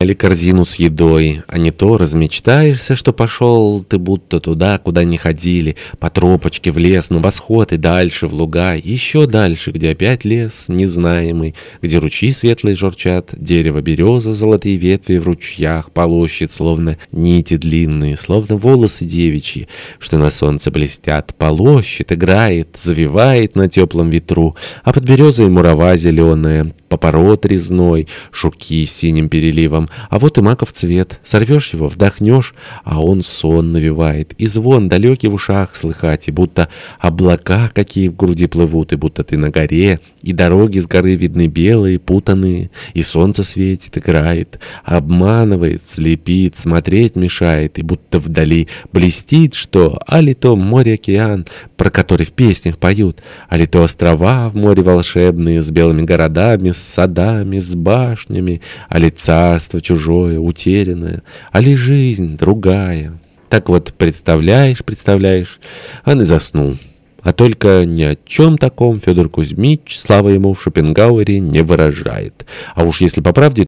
или корзину с едой, а не то размечтаешься, что пошел ты будто туда, куда не ходили, по тропочке в лес, на восход и дальше в луга, еще дальше, где опять лес незнаемый, где ручьи светлые журчат, дерево береза, золотые ветви в ручьях полощет, словно нити длинные, словно волосы девичьи, что на солнце блестят, полощет, играет, завивает на теплом ветру, а под березой мурава зеленая, попорот резной, шуки с синим переливом, а вот и маков цвет. Сорвешь его, вдохнешь, а он сон навевает. И звон далекий в ушах слыхать, и будто облака какие в груди плывут, и будто ты на горе, и дороги с горы видны белые, путанные, и солнце светит, играет, обманывает, слепит, смотреть мешает, и будто вдали блестит, что, а ли то море-океан, про который в песнях поют, а ли то острова в море волшебные, с белыми городами, с садами, с башнями, а ли царство чужое, утерянное, а ли жизнь другая. Так вот, представляешь, представляешь, а не заснул. А только ни о чем таком Федор Кузьмич, слава ему в Шопенгауэре, не выражает. А уж если по правде,